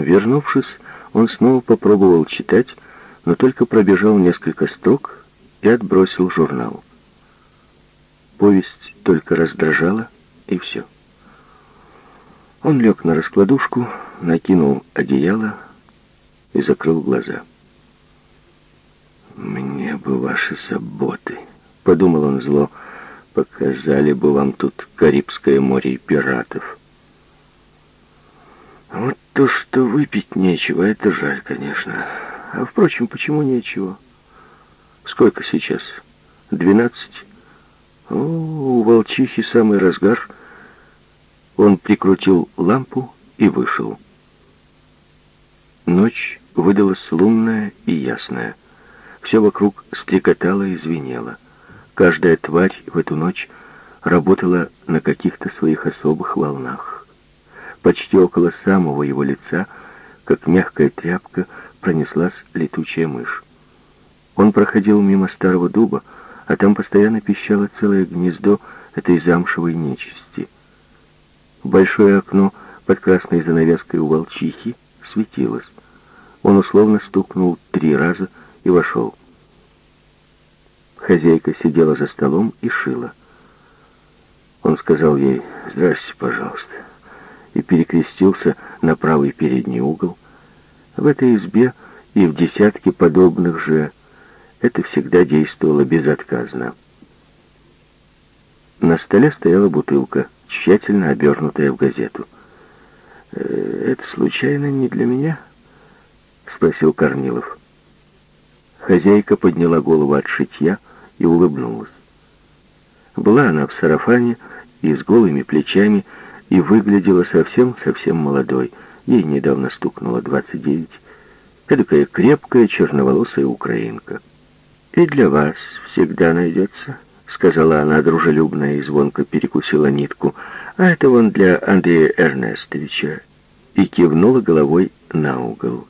Вернувшись, он снова попробовал читать, но только пробежал несколько строк и отбросил журнал. Повесть только раздражала, и все. Он лег на раскладушку, накинул одеяло и закрыл глаза. «Мне бы ваши заботы», — подумал он зло, — «показали бы вам тут Карибское море и пиратов». Вот то, что выпить нечего, это жаль, конечно. А, впрочем, почему нечего? Сколько сейчас? Двенадцать? О, у волчихи самый разгар. Он прикрутил лампу и вышел. Ночь выдалась лунная и ясная. Все вокруг стрекотало и звенело. Каждая тварь в эту ночь работала на каких-то своих особых волнах. Почти около самого его лица, как мягкая тряпка, пронеслась летучая мышь. Он проходил мимо старого дуба, а там постоянно пищало целое гнездо этой замшевой нечисти. Большое окно под красной занавеской у волчихи светилось. Он условно стукнул три раза и вошел. Хозяйка сидела за столом и шила. Он сказал ей «Здрасте, пожалуйста» и перекрестился на правый передний угол. В этой избе и в десятке подобных же это всегда действовало безотказно. На столе стояла бутылка, тщательно обернутая в газету. «Э, «Это случайно не для меня?» — спросил Корнилов. Хозяйка подняла голову от шитья и улыбнулась. Была она в сарафане и с голыми плечами, и выглядела совсем-совсем молодой. Ей недавно стукнуло 29. Эдакая крепкая черноволосая украинка. «И для вас всегда найдется», — сказала она дружелюбно и звонко перекусила нитку. «А это вон для Андрея Эрнестовича». И кивнула головой на угол.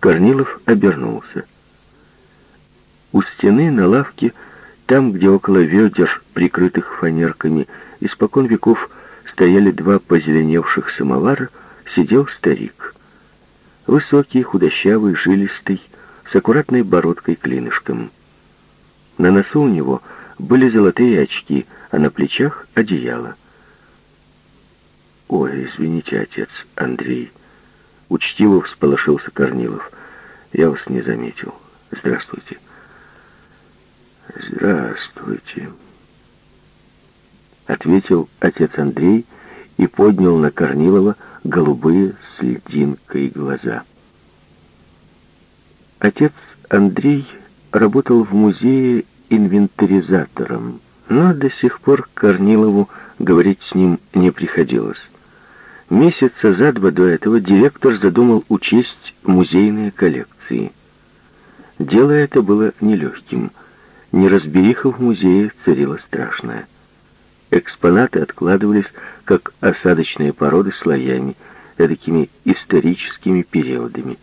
Корнилов обернулся. У стены на лавке, там, где около ведер, прикрытых фанерками, испокон веков стояли два позеленевших самовара, сидел старик. Высокий, худощавый, жилистый, с аккуратной бородкой-клинышком. На носу у него были золотые очки, а на плечах — одеяло. «Ой, извините, отец Андрей», — учтиво всполошился Корнилов. «Я вас не заметил. Здравствуйте». «Здравствуйте», ответил отец Андрей и поднял на Корнилова голубые с льдинкой глаза. Отец Андрей работал в музее инвентаризатором, но до сих пор Корнилову говорить с ним не приходилось. Месяца за два до этого директор задумал учесть музейные коллекции. Дело это было нелегким. Неразбериха в музее царила страшная. Экспонаты откладывались, как осадочные породы, слоями, такими историческими периодами.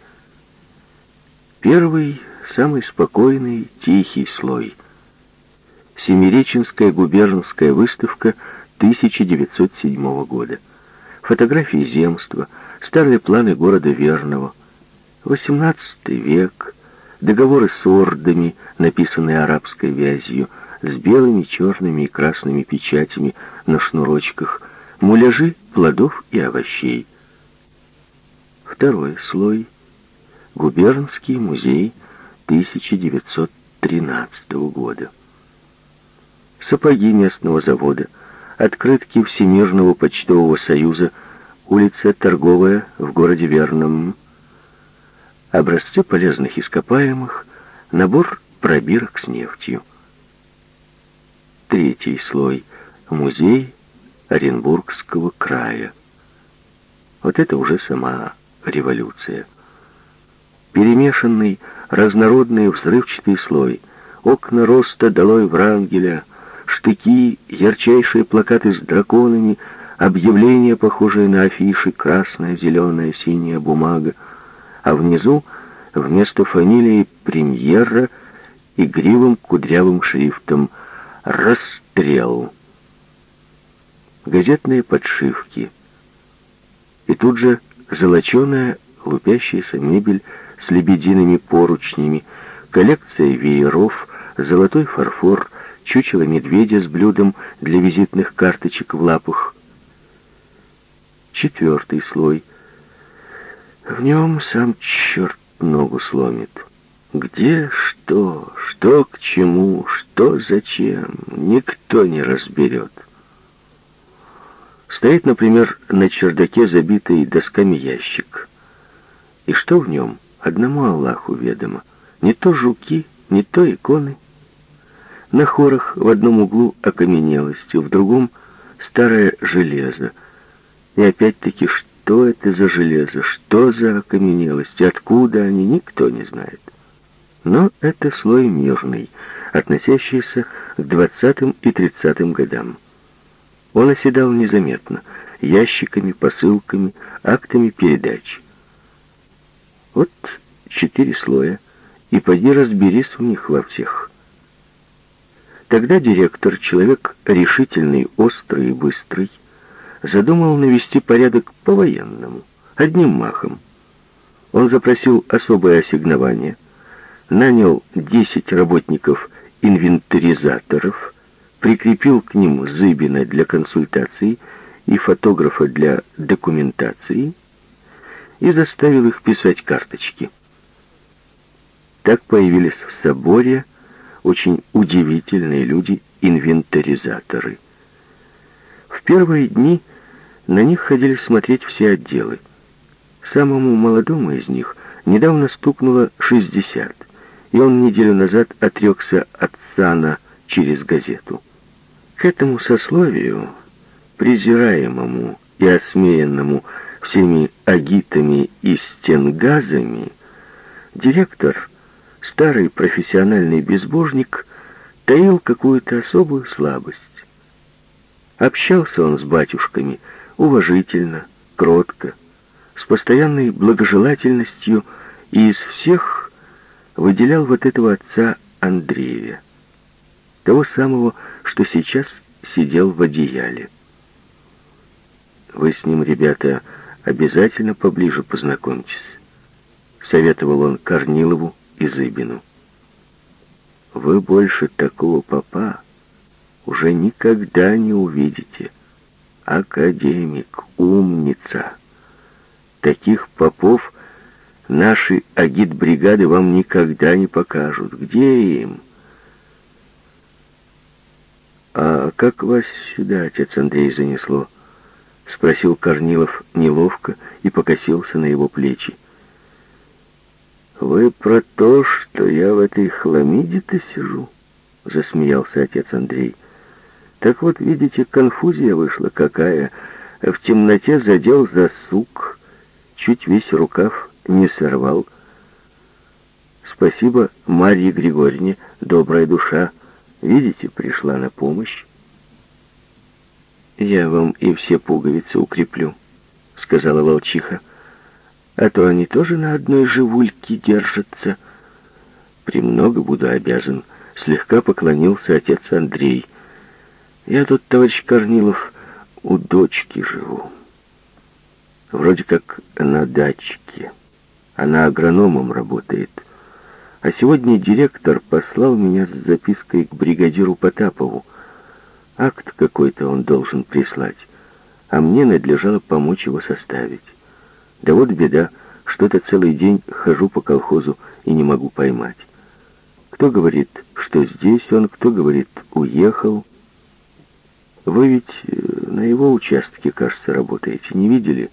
Первый, самый спокойный, тихий слой. Семиреченская губернская выставка 1907 года. Фотографии земства, старые планы города Верного. 18 век, договоры с ордами, написанные арабской вязью, с белыми, черными и красными печатями на шнурочках, муляжи плодов и овощей. Второй слой — Губернский музей 1913 года. Сапоги местного завода, открытки Всемирного почтового союза, улица Торговая в городе Верном, образцы полезных ископаемых, набор пробирок с нефтью. Третий слой — музей Оренбургского края. Вот это уже сама революция. Перемешанный, разнородный взрывчатый слой, окна роста долой Врангеля, штыки, ярчайшие плакаты с драконами, объявления, похожие на афиши, красная, зеленая, синяя бумага, а внизу вместо фамилии премьера игривым кудрявым шрифтом — расстрел. Газетные подшивки. И тут же золоченая лупящаяся мебель с лебедиными поручнями, коллекция вееров, золотой фарфор, чучело медведя с блюдом для визитных карточек в лапах. Четвертый слой. В нем сам черт ногу сломит. Где что, что к чему, что зачем, никто не разберет. Стоит, например, на чердаке забитый досками ящик. И что в нем? Одному Аллаху ведомо. Не то жуки, не то иконы. На хорах в одном углу окаменелость, в другом старое железо. И опять-таки, что это за железо, что за окаменелость, откуда они, никто не знает. Но это слой мирный, относящийся к двадцатым и тридцатым годам. Он оседал незаметно, ящиками, посылками, актами передач. Вот четыре слоя, и поди разберись в них во всех. Тогда директор, человек решительный, острый и быстрый, задумал навести порядок по-военному, одним махом. Он запросил особое ассигнование, нанял 10 работников-инвентаризаторов, прикрепил к ним Зыбина для консультаций и фотографа для документации и заставил их писать карточки. Так появились в соборе очень удивительные люди, инвентаризаторы. В первые дни на них ходили смотреть все отделы. Самому молодому из них недавно стукнуло 60, и он неделю назад отрекся от сана через газету. К этому сословию, презираемому и осмеянному всеми агитами и стенгазами, директор, старый профессиональный безбожник, таил какую-то особую слабость. Общался он с батюшками уважительно, кротко, с постоянной благожелательностью и из всех выделял вот этого отца Андрея, того самого, что сейчас сидел в одеяле. «Вы с ним, ребята, обязательно поближе познакомьтесь», — советовал он Корнилову и Зыбину. «Вы больше такого папа уже никогда не увидите. Академик, умница. Таких попов наши агитбригады вам никогда не покажут. Где им?» «А как вас сюда, отец Андрей, занесло?» — спросил Корнилов неловко и покосился на его плечи. «Вы про то, что я в этой хламиде-то сижу?» — засмеялся отец Андрей. «Так вот, видите, конфузия вышла какая. В темноте задел за сук, чуть весь рукав не сорвал. Спасибо Марье Григорьевне, добрая душа, — Видите, пришла на помощь. «Я вам и все пуговицы укреплю», — сказала волчиха. «А то они тоже на одной живульке держатся». «Премного буду обязан», — слегка поклонился отец Андрей. «Я тут, товарищ Корнилов, у дочки живу. Вроде как на дачке. Она агрономом работает». А сегодня директор послал меня с запиской к бригадиру Потапову. Акт какой-то он должен прислать, а мне надлежало помочь его составить. Да вот беда, что-то целый день хожу по колхозу и не могу поймать. Кто говорит, что здесь он, кто говорит, уехал. Вы ведь э, на его участке, кажется, работаете, не видели?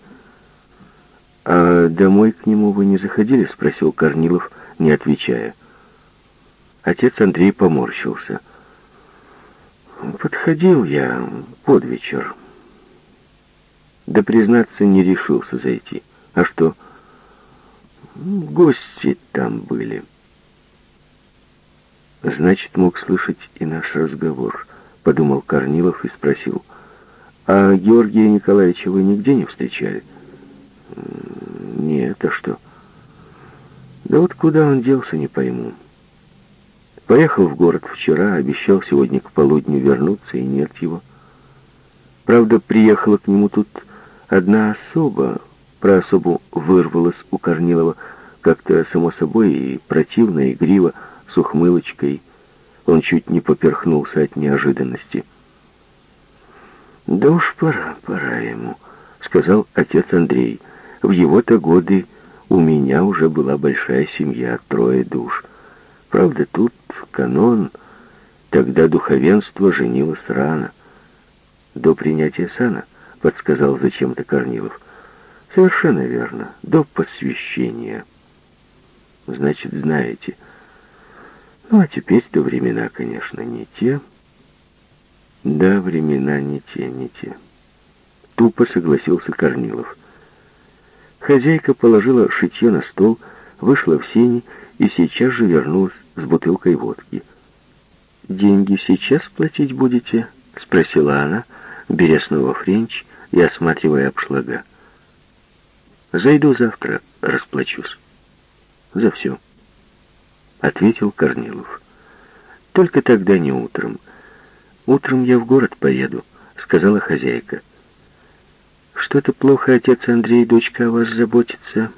А домой к нему вы не заходили? Спросил Корнилов, — не отвечая. Отец Андрей поморщился. Подходил я под вечер. Да, признаться, не решился зайти. А что? Гости там были. Значит, мог слышать и наш разговор, подумал Корнилов и спросил. А Георгия Николаевича вы нигде не встречали? Нет, а что? Да вот куда он делся, не пойму. Поехал в город вчера, обещал сегодня к полудню вернуться, и нет его. Правда, приехала к нему тут одна особа, про особу вырвалось у Корнилова как-то само собой и противно, игриво, с ухмылочкой. Он чуть не поперхнулся от неожиданности. «Да уж пора, пора ему», — сказал отец Андрей. «В его-то годы у меня уже была большая семья, трое душ. Правда, тут канон, тогда духовенство женилось рано. До принятия сана, подсказал зачем-то Корнилов. Совершенно верно, до посвящения. Значит, знаете. Ну, а теперь-то времена, конечно, не те. Да, времена не те, не те. Тупо согласился Корнилов. Хозяйка положила шитье на стол, вышла в сени и сейчас же вернулась с бутылкой водки. «Деньги сейчас платить будете?» — спросила она, беря снова френч и осматривая обшлага. «Зайду завтра, расплачусь». «За все», — ответил Корнилов. «Только тогда не утром». «Утром я в город поеду», — сказала хозяйка. «Что-то плохо отец Андрей, дочка, о вас заботится.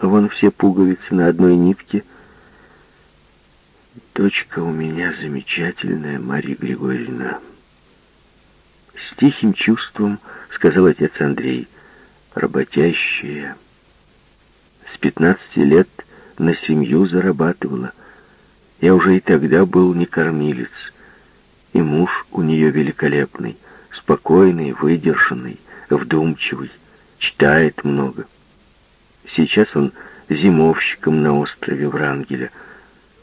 Вон все пуговицы на одной нитке». «Дочка у меня замечательная, Марья Григорьевна». С тихим чувством сказал отец Андрей. «Работящая. С пятнадцати лет на семью зарабатывала. Я уже и тогда был не кормилец». И муж у нее великолепный, спокойный, выдержанный, вдумчивый, читает много. Сейчас он зимовщиком на острове Врангеля.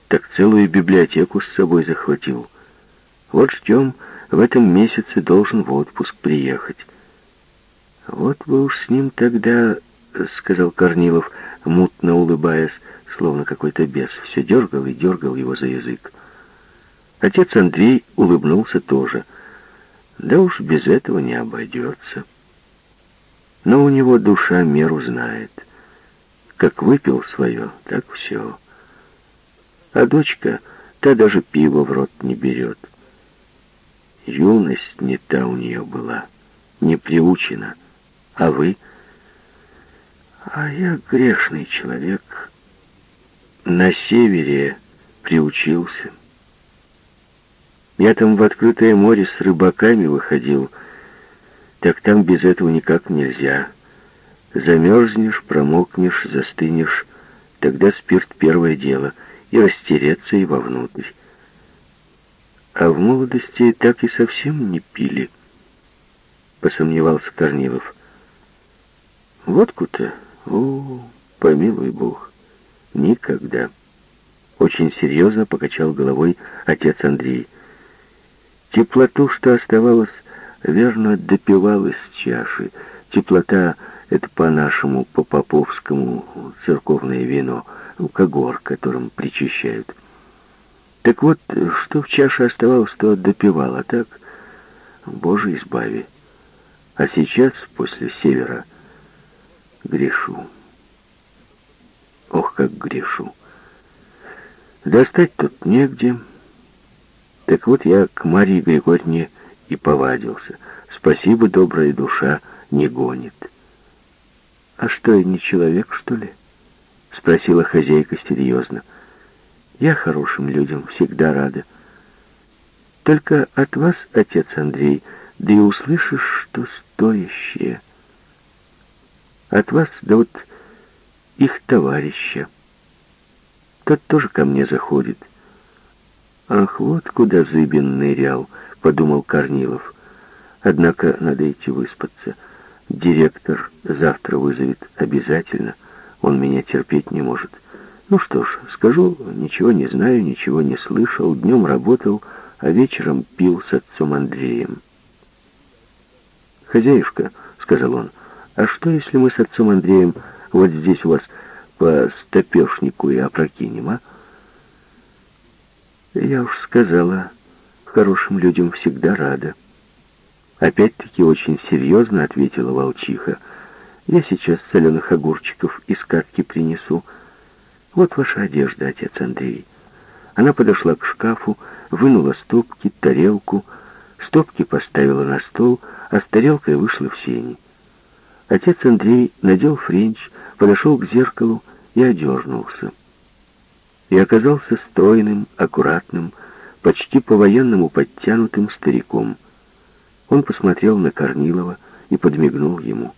Так целую библиотеку с собой захватил. Вот ждем, в этом месяце должен в отпуск приехать. Вот вы уж с ним тогда, сказал Корнилов, мутно улыбаясь, словно какой-то бес, все дергал и дергал его за язык. Отец Андрей улыбнулся тоже. Да уж без этого не обойдется. Но у него душа меру знает. Как выпил свое, так все. А дочка, та даже пиво в рот не берет. Юность не та у нее была, не приучена. А вы? А я грешный человек. На севере приучился. Я там в открытое море с рыбаками выходил. Так там без этого никак нельзя. Замерзнешь, промокнешь, застынешь. Тогда спирт первое дело. И растереться, и вовнутрь. А в молодости так и совсем не пили. Посомневался Корнилов. Водку-то, о, помилуй Бог, никогда. Очень серьезно покачал головой отец Андрей. Теплоту, что оставалось, верно допивал из чаши. Теплота — это по-нашему, по-поповскому церковное вино, ну, когор, которым причащают. Так вот, что в чаше оставалось, то допивал, а так, Боже избави. А сейчас, после севера, грешу. Ох, как грешу. Достать тут негде, — так вот я к Марии Григорьевне и повадился. Спасибо, добрая душа не гонит. «А что, я не человек, что ли?» — спросила хозяйка серьезно. «Я хорошим людям всегда рада. Только от вас, отец Андрей, да и услышишь, что стоящее. От вас, да вот их товарища. Тот тоже ко мне заходит». «Ах, вот куда Зыбин нырял», — подумал Корнилов. «Однако надо идти выспаться. Директор завтра вызовет обязательно. Он меня терпеть не может. Ну что ж, скажу, ничего не знаю, ничего не слышал, днем работал, а вечером пил с отцом Андреем». «Хозяюшка», — сказал он, — «а что, если мы с отцом Андреем вот здесь у вас по стопешнику и опрокинем, а?» Я уж сказала, хорошим людям всегда рада. Опять-таки очень серьезно ответила волчиха. Я сейчас соленых огурчиков из катки принесу. Вот ваша одежда, отец Андрей. Она подошла к шкафу, вынула стопки, тарелку, стопки поставила на стол, а с тарелкой вышла в сени. Отец Андрей надел френч, подошел к зеркалу и одернулся. И оказался стройным, аккуратным, почти по-военному подтянутым стариком. Он посмотрел на Корнилова и подмигнул ему.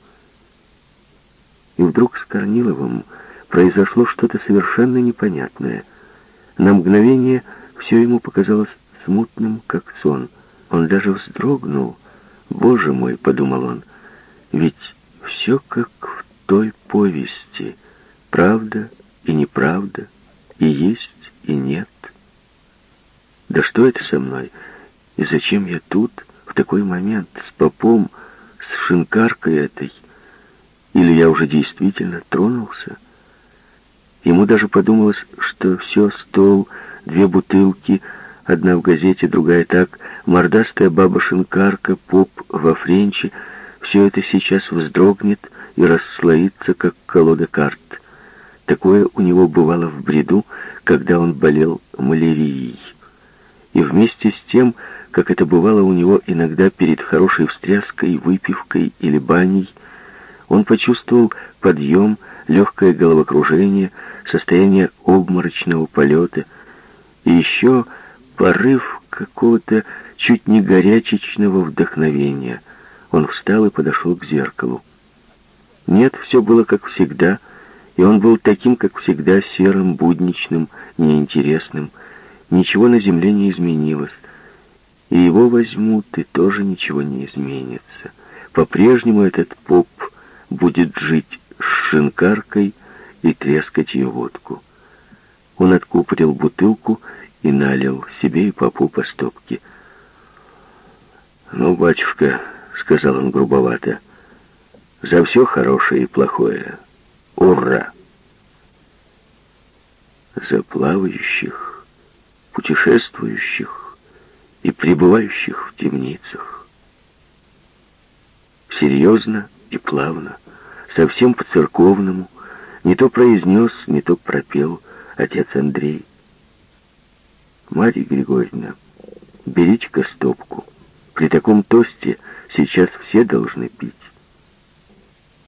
И вдруг с Корниловым произошло что-то совершенно непонятное. На мгновение все ему показалось смутным, как сон. Он даже вздрогнул. «Боже мой!» — подумал он. «Ведь все как в той повести. Правда и неправда, и есть, и нет. Да что это со мной? И зачем я тут, в такой момент, с попом, с шинкаркой этой? Или я уже действительно тронулся?» Ему даже подумалось, что все, стол, две бутылки, одна в газете, другая так, мордастая баба-шинкарка, поп во френче, все это сейчас вздрогнет и расслоится, как колода карт. Такое у него бывало в бреду, когда он болел малярией. И вместе с тем, как это бывало у него иногда перед хорошей встряской, выпивкой или баней, он почувствовал подъем, легкое головокружение, состояние обморочного полета и еще порыв какого-то чуть не горячечного вдохновения. Он встал и подошел к зеркалу. Нет, все было как всегда, и он был таким, как всегда, серым, будничным, неинтересным. Ничего на земле не изменилось. И его возьмут, и тоже ничего не изменится. По-прежнему этот поп будет жить с шинкаркой и трескать ее водку. Он откупорил бутылку и налил себе и попу по стопке. «Ну, батюшка», — сказал он грубовато, — «за все хорошее и плохое. Ура!» За плавающих, путешествующих и пребывающих в темницах. Серьезно и плавно, совсем по-церковному, не то произнес, не то пропел отец Андрей. Марья Григорьевна, берите-ка стопку. При таком тосте сейчас все должны пить.